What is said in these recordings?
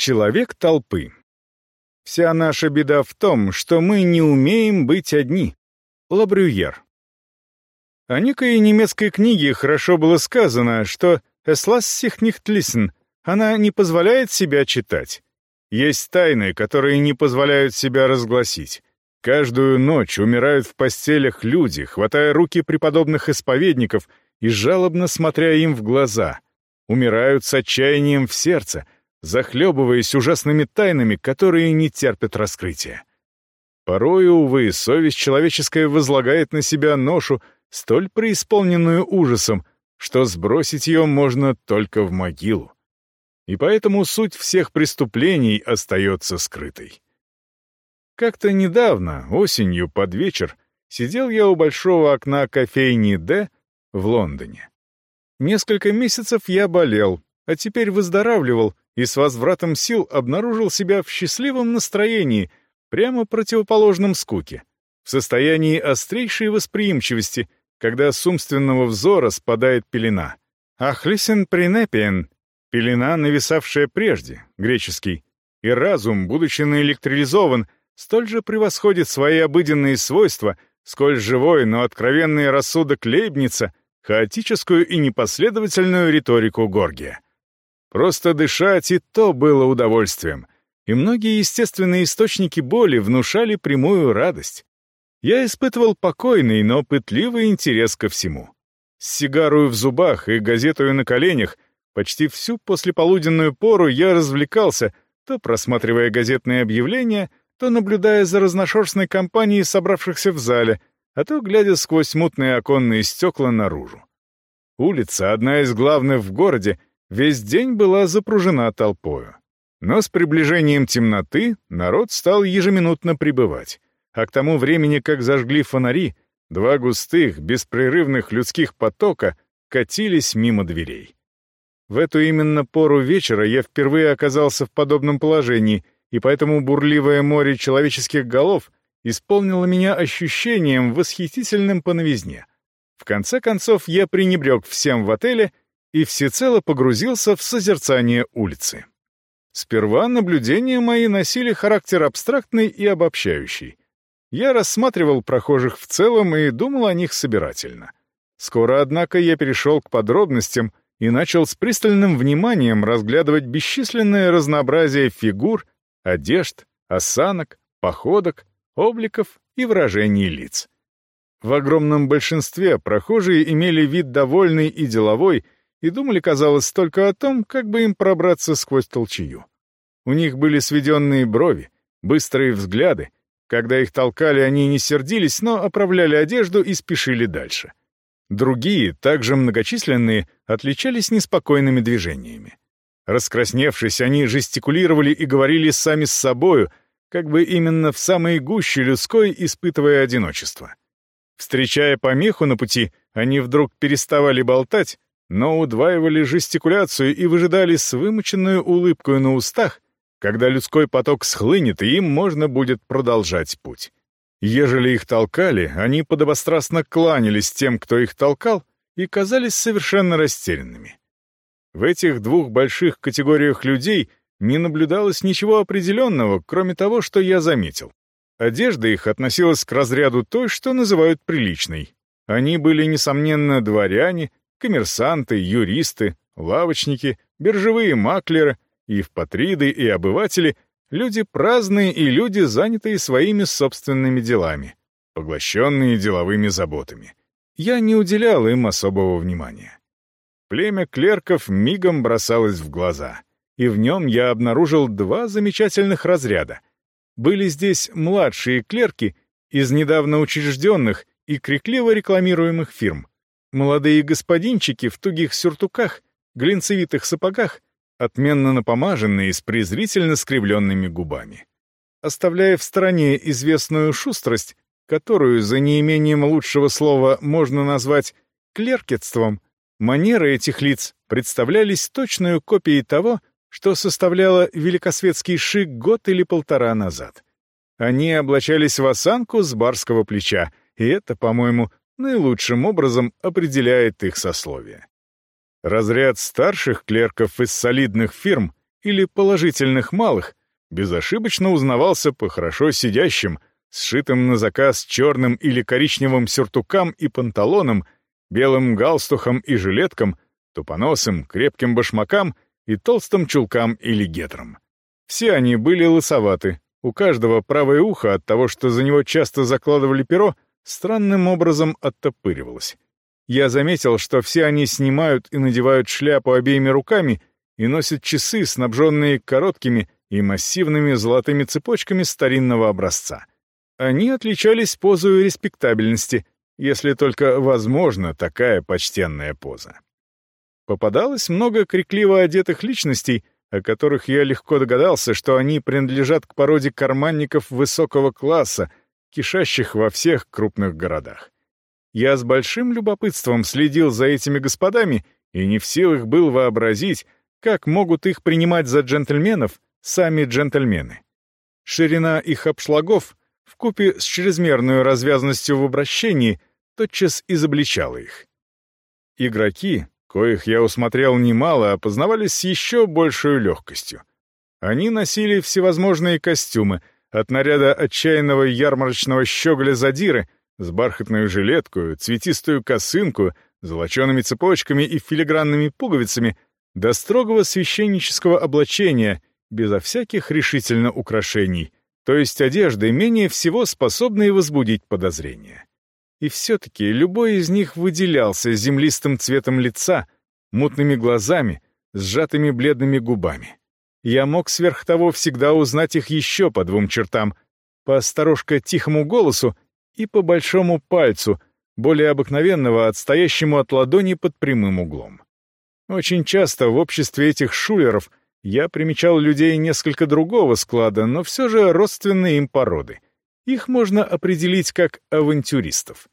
Человек толпы. Вся наша беда в том, что мы не умеем быть одни. Лабрюер. О некой немецкой книге хорошо было сказано, что «Es lässt sich nicht lesen» — она не позволяет себя читать. Есть тайны, которые не позволяют себя разгласить. Каждую ночь умирают в постелях люди, хватая руки преподобных исповедников и жалобно смотря им в глаза. Умирают с отчаянием в сердце, захлебываясь ужасными тайнами, которые не терпят раскрытия. Порой, увы, совесть человеческая возлагает на себя ношу, столь преисполненную ужасом, что сбросить ее можно только в могилу. И поэтому суть всех преступлений остается скрытой. Как-то недавно, осенью, под вечер, сидел я у большого окна кофейни «Д» в Лондоне. Несколько месяцев я болел, а теперь выздоравливал и с возвратом сил обнаружил себя в счастливом настроении, прямо противоположном скуке, в состоянии острейшей восприимчивости, когда с умственного взора спадает пелена. «Ахлисен принепиен» — пелена, нависавшая прежде, греческий, и разум, будучи наэлектролизован, — столь же превосходит свои обыденные свойства, сколь живой, но откровенный рассудок Лейбница, хаотическую и непоследовательную риторику Горгия. Просто дышать и то было удовольствием, и многие естественные источники боли внушали прямую радость. Я испытывал покойный, но пытливый интерес ко всему. С сигарой в зубах и газетою на коленях почти всю послеполуденную пору я развлекался, то просматривая газетные объявления, то наблюдая за разношерстной компанией собравшихся в зале, а то глядя сквозь мутные оконные стекла наружу. Улица, одна из главных в городе, весь день была запружена толпою. Но с приближением темноты народ стал ежеминутно прибывать, а к тому времени, как зажгли фонари, два густых, беспрерывных людских потока катились мимо дверей. В эту именно пору вечера я впервые оказался в подобном положении — и поэтому бурливое море человеческих голов исполнило меня ощущением восхитительным по новизне. В конце концов, я пренебрег всем в отеле и всецело погрузился в созерцание улицы. Сперва наблюдения мои носили характер абстрактный и обобщающий. Я рассматривал прохожих в целом и думал о них собирательно. Скоро, однако, я перешел к подробностям и начал с пристальным вниманием разглядывать бесчисленное разнообразие фигур одежд, осанок, походок, обликов и выражений лиц. В огромном большинстве прохожие имели вид довольный и деловой и думали, казалось, только о том, как бы им пробраться сквозь толчью. У них были сведенные брови, быстрые взгляды. Когда их толкали, они не сердились, но оправляли одежду и спешили дальше. Другие, также многочисленные, отличались неспокойными движениями. Раскрасневшись, они жестикулировали и говорили сами с собою, как бы именно в самой гуще людской испытывая одиночество. Встречая помеху на пути, они вдруг переставали болтать, но удваивали жестикуляцию и выжидали с вымученную улыбкой на устах, когда людской поток схлынет, и им можно будет продолжать путь. Ежели их толкали, они подобострастно кланялись тем, кто их толкал, и казались совершенно растерянными. В этих двух больших категориях людей не наблюдалось ничего определенного, кроме того, что я заметил. Одежда их относилась к разряду той, что называют приличной. Они были, несомненно, дворяне, коммерсанты, юристы, лавочники, биржевые маклеры, евпатриды и обыватели, люди праздные и люди, занятые своими собственными делами, поглощенные деловыми заботами. Я не уделял им особого внимания. Племя клерков мигом бросалось в глаза, и в нем я обнаружил два замечательных разряда. Были здесь младшие клерки из недавно учрежденных и крикливо рекламируемых фирм, молодые господинчики в тугих сюртуках, глинцевитых сапогах, отменно напомаженные с презрительно скривленными губами. Оставляя в стороне известную шустрость, которую за неимением лучшего слова можно назвать клеркетством, Манеры этих лиц представлялись точной копией того, что составляло великосветский шик год или полтора назад. Они облачались в осанку с барского плеча, и это, по-моему, наилучшим образом определяет их сословие. Разряд старших клерков из солидных фирм или положительных малых, безошибочно узнавался по хорошо сидящим, сшитым на заказ черным или коричневым сюртукам и панталонам, белым галстухам и жилеткам, тупоносым, крепким башмакам и толстым чулкам или гетрам. Все они были лысоваты, у каждого правое ухо от того, что за него часто закладывали перо, странным образом оттопыривалось. Я заметил, что все они снимают и надевают шляпу обеими руками и носят часы, снабженные короткими и массивными золотыми цепочками старинного образца. Они отличались позой респектабельности, если только возможно такая почтенная поза. Попадалось много крикливо одетых личностей, о которых я легко догадался, что они принадлежат к породе карманников высокого класса, кишащих во всех крупных городах. Я с большим любопытством следил за этими господами и не в силах был вообразить, как могут их принимать за джентльменов сами джентльмены. Ширина их обшлагов, вкупе с чрезмерной развязностью в обращении, тотчас изобличала их. Игроки, коих я усмотрел немало, опознавались с еще большей легкостью. Они носили всевозможные костюмы, от наряда отчаянного ярмарочного щеголя задиры с бархатную жилетку, цветистую косынку, золочеными цепочками и филигранными пуговицами до строгого священнического облачения, безо всяких решительно украшений, то есть одежды, менее всего способные возбудить подозрения. И все-таки любой из них выделялся землистым цветом лица, мутными глазами, сжатыми бледными губами. Я мог сверх того всегда узнать их еще по двум чертам, по осторожко тихому голосу и по большому пальцу, более обыкновенного, отстоящему от ладони под прямым углом. Очень часто в обществе этих шулеров я примечал людей несколько другого склада, но все же родственные им породы. Их можно определить как авантюристов.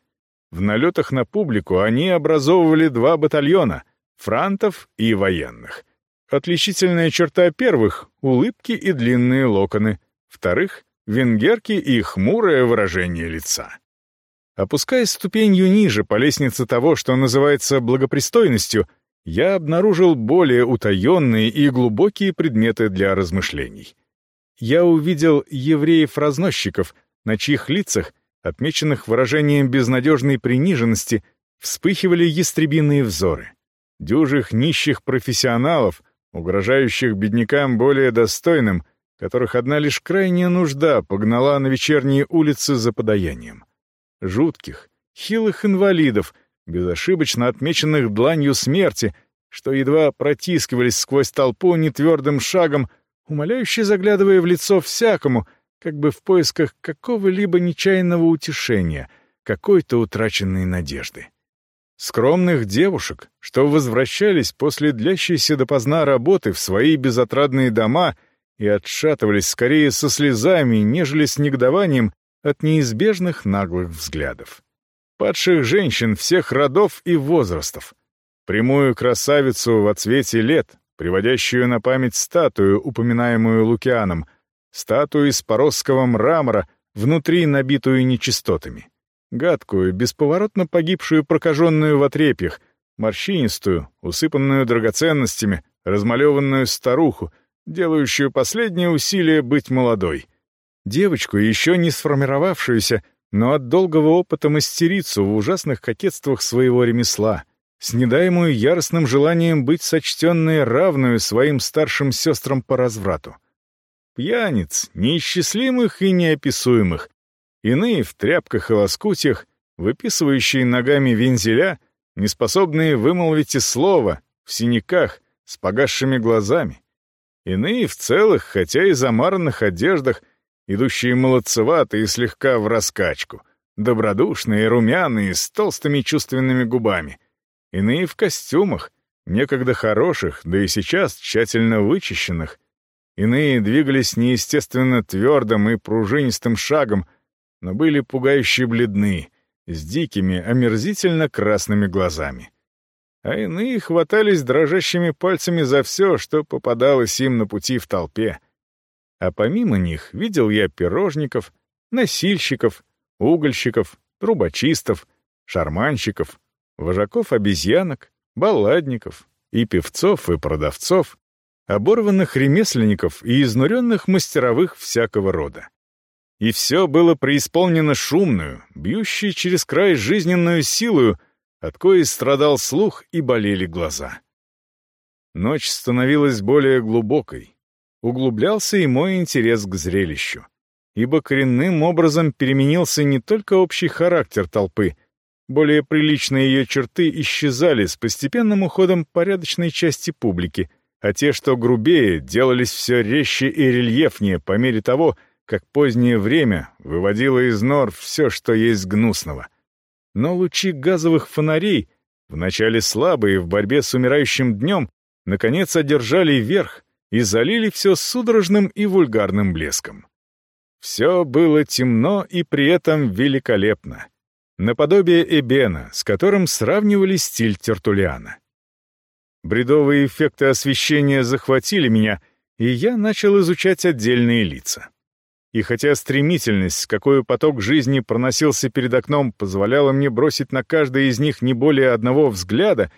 В налетах на публику они образовывали два батальона — франтов и военных. Отличительная черта первых — улыбки и длинные локоны, вторых — венгерки и хмурое выражение лица. Опускаясь ступенью ниже по лестнице того, что называется благопристойностью, я обнаружил более утаенные и глубокие предметы для размышлений. Я увидел евреев-разносчиков, на чьих лицах, отмеченных выражением безнадежной приниженности, вспыхивали ястребиные взоры. Дюжих нищих профессионалов, угрожающих беднякам более достойным, которых одна лишь крайняя нужда погнала на вечерние улицы за подаянием. Жутких, хилых инвалидов — безошибочно отмеченных дланью смерти, что едва протискивались сквозь толпу нетвердым шагом, умоляюще заглядывая в лицо всякому, как бы в поисках какого-либо нечаянного утешения, какой-то утраченной надежды. Скромных девушек, что возвращались после длящейся допоздна работы в свои безотрадные дома и отшатывались скорее со слезами, нежели с негодованием от неизбежных наглых взглядов. Падших женщин всех родов и возрастов, прямую красавицу во цвете лет, приводящую на память статую, упоминаемую Лукианом, статую из поросского мрамора, внутри набитую нечистотами, гадкую, бесповоротно погибшую прокаженную в отрепьях, морщинистую, усыпанную драгоценностями, размалеванную старуху, делающую последнее усилие быть молодой. Девочку, еще не сформировавшуюся, но от долгого опыта мастерицу в ужасных кокетствах своего ремесла, снедаемую яростным желанием быть сочтенной равную своим старшим сестрам по разврату. Пьяниц, неисчислимых и неописуемых, иные в тряпках и лоскутьях, выписывающие ногами вензеля, неспособные вымолвить и слова, в синяках, с погасшими глазами. Иные в целых, хотя и замаранных одеждах, идущие молодцевато и слегка в раскачку, добродушные, румяные, с толстыми чувственными губами. Иные в костюмах, некогда хороших, да и сейчас тщательно вычищенных. Иные двигались неестественно твердым и пружинистым шагом, но были пугающе бледны, с дикими, омерзительно красными глазами. А иные хватались дрожащими пальцами за все, что попадалось им на пути в толпе — а помимо них видел я пирожников, носильщиков, угольщиков, трубочистов, шарманщиков, вожаков обезьянок, балладников и певцов и продавцов, оборванных ремесленников и изнуренных мастеровых всякого рода. И все было преисполнено шумную, бьющей через край жизненную силою, от коей страдал слух и болели глаза. Ночь становилась более глубокой. Углублялся и мой интерес к зрелищу. Ибо коренным образом переменился не только общий характер толпы, более приличные ее черты исчезали с постепенным уходом порядочной части публики, а те, что грубее, делались все резче и рельефнее по мере того, как позднее время выводило из нор все, что есть гнусного. Но лучи газовых фонарей, вначале слабые в борьбе с умирающим днем, наконец одержали верх и залили все судорожным и вульгарным блеском. Все было темно и при этом великолепно. Наподобие Эбена, с которым сравнивали стиль Тертулиана. Бредовые эффекты освещения захватили меня, и я начал изучать отдельные лица. И хотя стремительность, с какой поток жизни проносился перед окном, позволяла мне бросить на каждое из них не более одного взгляда,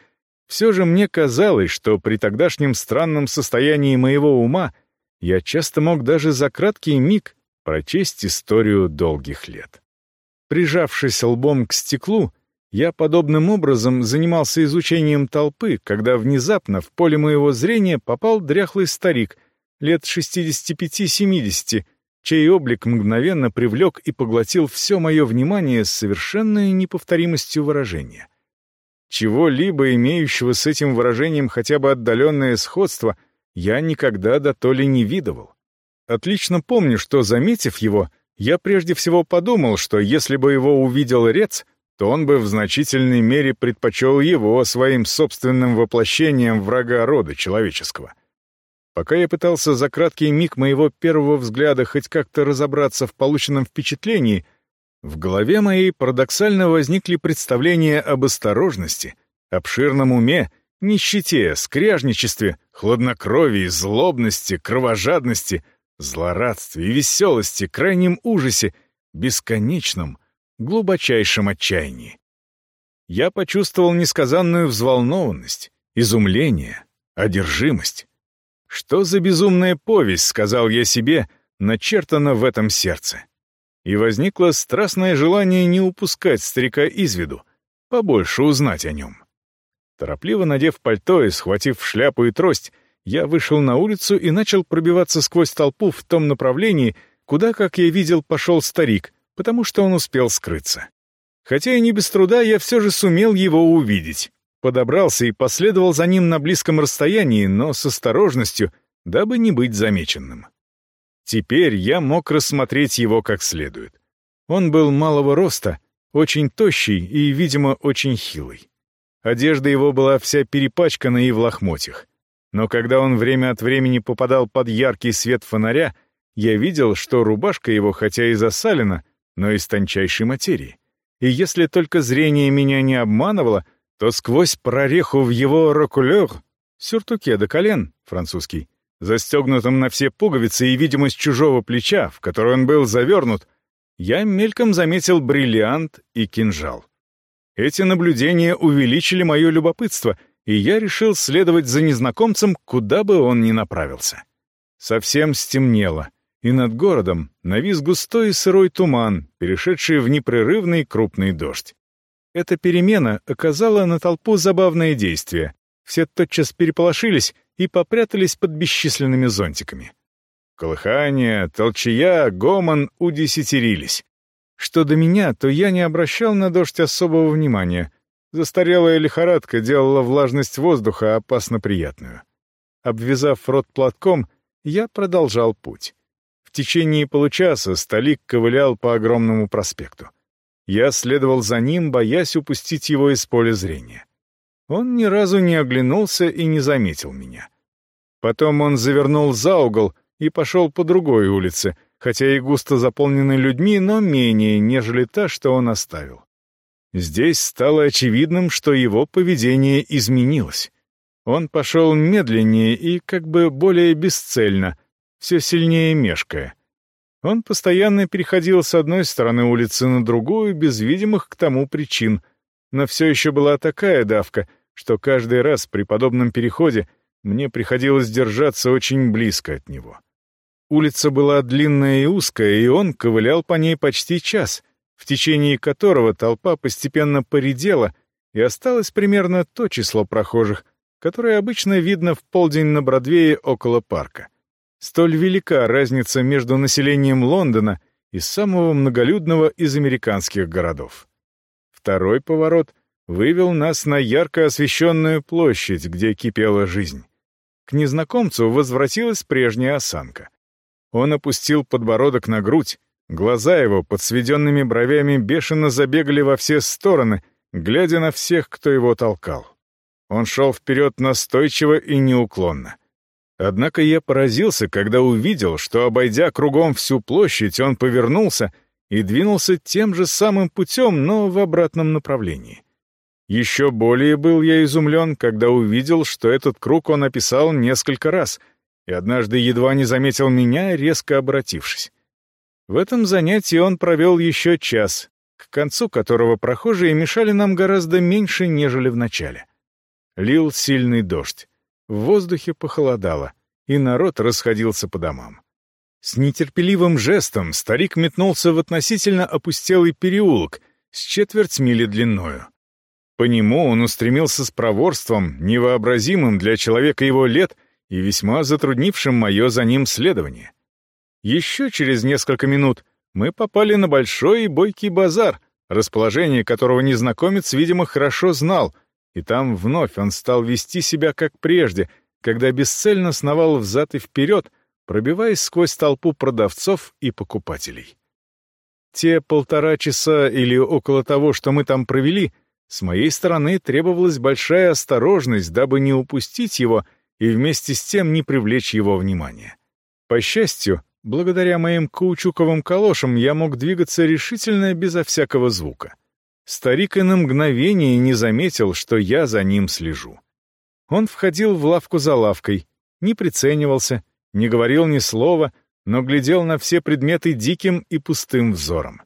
все же мне казалось, что при тогдашнем странном состоянии моего ума я часто мог даже за краткий миг прочесть историю долгих лет. Прижавшись лбом к стеклу, я подобным образом занимался изучением толпы, когда внезапно в поле моего зрения попал дряхлый старик, лет 65-70, чей облик мгновенно привлек и поглотил все мое внимание с совершенной неповторимостью выражения. Чего-либо имеющего с этим выражением хотя бы отдаленное сходство я никогда до то ли не видывал. Отлично помню, что, заметив его, я прежде всего подумал, что если бы его увидел Рец, то он бы в значительной мере предпочел его своим собственным воплощением врага рода человеческого. Пока я пытался за краткий миг моего первого взгляда хоть как-то разобраться в полученном впечатлении, в голове моей парадоксально возникли представления об осторожности, обширном уме, нищете, скряжничестве, хладнокровии, злобности, кровожадности, злорадстве и веселости, крайнем ужасе, бесконечном, глубочайшем отчаянии. Я почувствовал несказанную взволнованность, изумление, одержимость. Что за безумная повесть, сказал я себе, начертана в этом сердце. И возникло страстное желание не упускать старика из виду, побольше узнать о нем. Торопливо надев пальто и схватив шляпу и трость, я вышел на улицу и начал пробиваться сквозь толпу в том направлении, куда, как я видел, пошел старик, потому что он успел скрыться. Хотя и не без труда я все же сумел его увидеть подобрался и последовал за ним на близком расстоянии, но с осторожностью, дабы не быть замеченным. Теперь я мог рассмотреть его как следует. Он был малого роста, очень тощий и, видимо, очень хилый. Одежда его была вся перепачкана и в лохмотьях. Но когда он время от времени попадал под яркий свет фонаря, я видел, что рубашка его хотя и засалена, но из тончайшей материи. И если только зрение меня не обманывало — то сквозь прореху в его рокулер, сюртуке до колен, французский, застегнутом на все пуговицы и видимость чужого плеча, в который он был завернут, я мельком заметил бриллиант и кинжал. Эти наблюдения увеличили мое любопытство, и я решил следовать за незнакомцем, куда бы он ни направился. Совсем стемнело, и над городом навис густой сырой туман, перешедший в непрерывный крупный дождь. Эта перемена оказала на толпу забавное действие. Все тотчас переполошились и попрятались под бесчисленными зонтиками. Колыхание, толчая, гомон удесятерились. Что до меня, то я не обращал на дождь особого внимания. Застарелая лихорадка делала влажность воздуха опасно приятную. Обвязав рот платком, я продолжал путь. В течение получаса столик ковылял по огромному проспекту. Я следовал за ним, боясь упустить его из поля зрения. Он ни разу не оглянулся и не заметил меня. Потом он завернул за угол и пошел по другой улице, хотя и густо заполненной людьми, но менее, нежели та, что он оставил. Здесь стало очевидным, что его поведение изменилось. Он пошел медленнее и как бы более бесцельно, все сильнее мешкая. Он постоянно переходил с одной стороны улицы на другую без видимых к тому причин, но все еще была такая давка, что каждый раз при подобном переходе мне приходилось держаться очень близко от него. Улица была длинная и узкая, и он ковылял по ней почти час, в течение которого толпа постепенно поредела, и осталось примерно то число прохожих, которое обычно видно в полдень на Бродвее около парка. Столь велика разница между населением Лондона и самого многолюдного из американских городов. Второй поворот вывел нас на ярко освещенную площадь, где кипела жизнь. К незнакомцу возвратилась прежняя осанка. Он опустил подбородок на грудь, глаза его под сведенными бровями бешено забегали во все стороны, глядя на всех, кто его толкал. Он шел вперед настойчиво и неуклонно. Однако я поразился, когда увидел, что, обойдя кругом всю площадь, он повернулся и двинулся тем же самым путем, но в обратном направлении. Еще более был я изумлен, когда увидел, что этот круг он описал несколько раз, и однажды едва не заметил меня, резко обратившись. В этом занятии он провел еще час, к концу которого прохожие мешали нам гораздо меньше, нежели в начале. Лил сильный дождь. В воздухе похолодало, и народ расходился по домам. С нетерпеливым жестом старик метнулся в относительно опустелый переулок с четверть мили длиною. По нему он устремился с проворством, невообразимым для человека его лет и весьма затруднившим мое за ним следование. Еще через несколько минут мы попали на большой и бойкий базар, расположение которого незнакомец, видимо, хорошо знал, и там вновь он стал вести себя как прежде, когда бесцельно сновал взад и вперед, пробиваясь сквозь толпу продавцов и покупателей. Те полтора часа или около того, что мы там провели — с моей стороны требовалась большая осторожность, дабы не упустить его и вместе с тем не привлечь его внимание. По счастью, благодаря моим каучуковым калошам я мог двигаться решительно безо всякого звука. Старик и на мгновение не заметил, что я за ним слежу. Он входил в лавку за лавкой, не приценивался, не говорил ни слова, но глядел на все предметы диким и пустым взором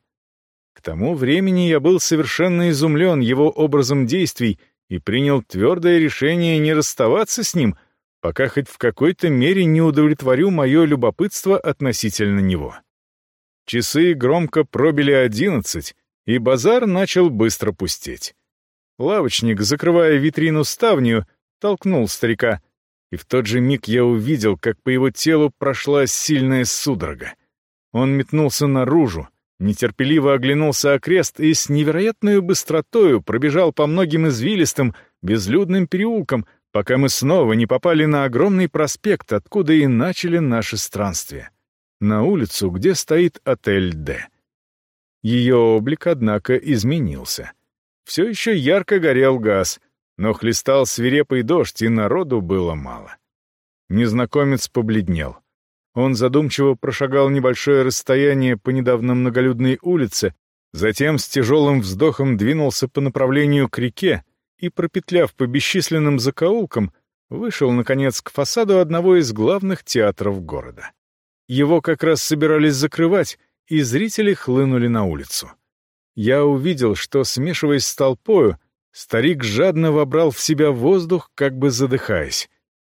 тому времени я был совершенно изумлен его образом действий и принял твердое решение не расставаться с ним, пока хоть в какой-то мере не удовлетворю мое любопытство относительно него. Часы громко пробили одиннадцать, и базар начал быстро пустеть. Лавочник, закрывая витрину ставню, толкнул старика, и в тот же миг я увидел, как по его телу прошла сильная судорога. Он метнулся наружу, нетерпеливо оглянулся окрест и с невероятной быстротою пробежал по многим извилистым, безлюдным переулкам, пока мы снова не попали на огромный проспект, откуда и начали наше странствие. На улицу, где стоит отель «Д». Ее облик, однако, изменился. Все еще ярко горел газ, но хлестал свирепый дождь, и народу было мало. Незнакомец побледнел. Он задумчиво прошагал небольшое расстояние по недавно многолюдной улице, затем с тяжелым вздохом двинулся по направлению к реке и, пропетляв по бесчисленным закоулкам, вышел, наконец, к фасаду одного из главных театров города. Его как раз собирались закрывать, и зрители хлынули на улицу. Я увидел, что, смешиваясь с толпою, старик жадно вобрал в себя воздух, как бы задыхаясь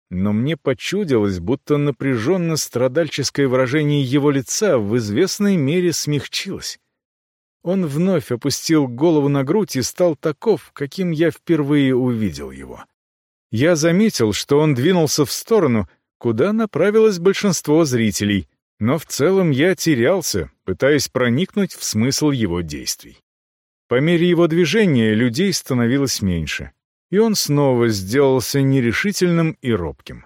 но мне почудилось, будто напряженно-страдальческое выражение его лица в известной мере смягчилось. Он вновь опустил голову на грудь и стал таков, каким я впервые увидел его. Я заметил, что он двинулся в сторону, куда направилось большинство зрителей, но в целом я терялся, пытаясь проникнуть в смысл его действий. По мере его движения людей становилось меньше и он снова сделался нерешительным и робким.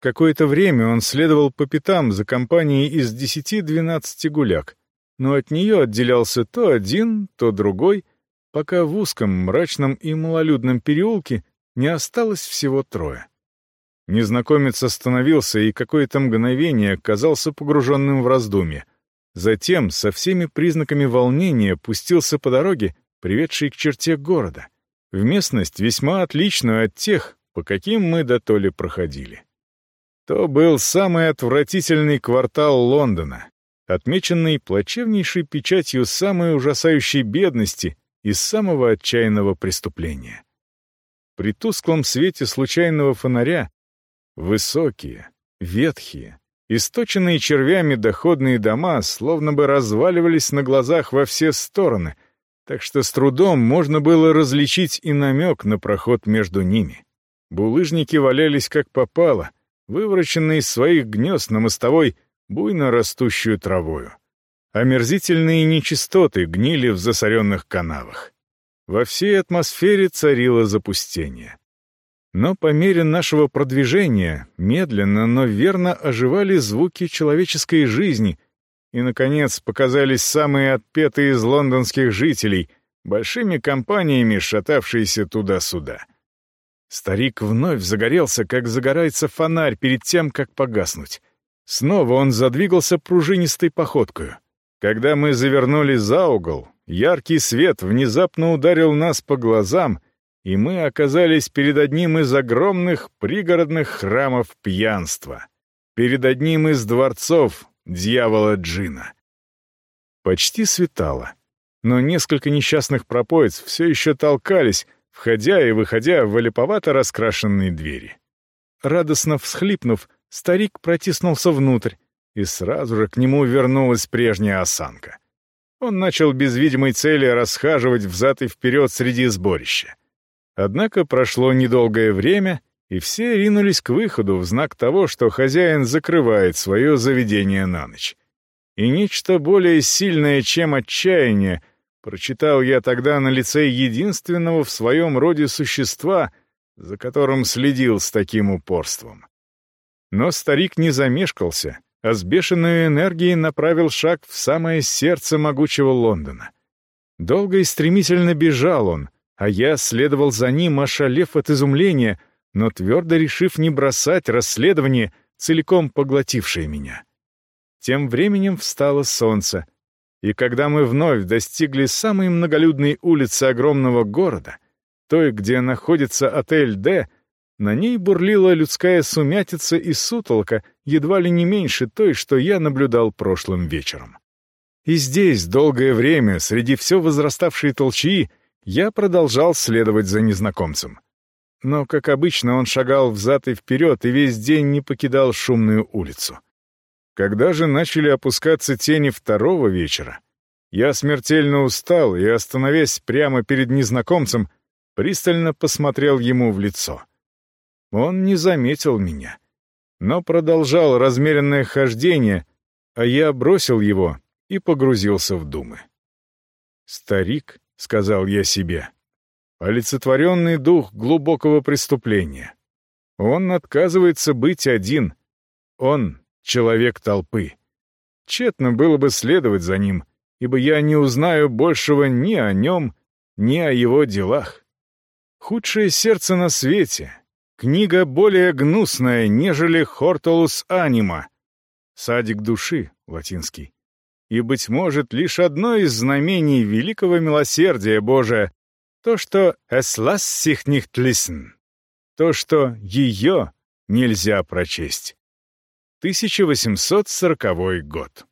Какое-то время он следовал по пятам за компанией из десяти-двенадцати гуляк, но от нее отделялся то один, то другой, пока в узком, мрачном и малолюдном переулке не осталось всего трое. Незнакомец остановился и какое-то мгновение казался погруженным в раздумье. Затем, со всеми признаками волнения, пустился по дороге, приведшей к черте города — в местность весьма отличную от тех, по каким мы до то ли проходили. То был самый отвратительный квартал Лондона, отмеченный плачевнейшей печатью самой ужасающей бедности и самого отчаянного преступления. При тусклом свете случайного фонаря Высокие, ветхие, источенные червями доходные дома словно бы разваливались на глазах во все стороны, так что с трудом можно было различить и намек на проход между ними. Булыжники валялись как попало, вывороченные из своих гнезд на мостовой буйно растущую травою. Омерзительные нечистоты гнили в засоренных канавах. Во всей атмосфере царило запустение. Но по мере нашего продвижения медленно, но верно оживали звуки человеческой жизни, и, наконец, показались самые отпетые из лондонских жителей, большими компаниями шатавшиеся туда-сюда. Старик вновь загорелся, как загорается фонарь перед тем, как погаснуть. Снова он задвигался пружинистой походкою. Когда мы завернули за угол, яркий свет внезапно ударил нас по глазам, и мы оказались перед одним из огромных пригородных храмов пьянства, перед одним из дворцов дьявола Джина. Почти светало, но несколько несчастных пропоиц все еще толкались, входя и выходя в олиповато раскрашенные двери. Радостно всхлипнув, старик протиснулся внутрь, и сразу же к нему вернулась прежняя осанка. Он начал без видимой цели расхаживать взад и вперед среди сборища. Однако прошло недолгое время, и все ринулись к выходу в знак того, что хозяин закрывает свое заведение на ночь. И нечто более сильное, чем отчаяние, прочитал я тогда на лице единственного в своем роде существа, за которым следил с таким упорством. Но старик не замешкался а с бешеной энергией направил шаг в самое сердце могучего Лондона. Долго и стремительно бежал он, а я следовал за ним, ошалев от изумления, но твердо решив не бросать расследование, целиком поглотившее меня. Тем временем встало солнце, и когда мы вновь достигли самой многолюдной улицы огромного города, той, где находится отель «Д», на ней бурлила людская сумятица и сутолка, едва ли не меньше той, что я наблюдал прошлым вечером. И здесь долгое время, среди все возраставшей толчии, я продолжал следовать за незнакомцем. Но, как обычно, он шагал взад и вперед и весь день не покидал шумную улицу. Когда же начали опускаться тени второго вечера, я смертельно устал и, остановясь прямо перед незнакомцем, пристально посмотрел ему в лицо — он не заметил меня, но продолжал размеренное хождение, а я бросил его и погрузился в думы. «Старик», — сказал я себе, — олицетворенный дух глубокого преступления. Он отказывается быть один. Он — человек толпы. Тщетно было бы следовать за ним, ибо я не узнаю большего ни о нем, ни о его делах. Худшее сердце на свете, Книга более гнусная, нежели «Хортолус анима» — «Садик души» латинский. И, быть может, лишь одно из знамений великого милосердия Божия — то, что «es lass sich nicht lesen» — то, что ее нельзя прочесть. 1840 год.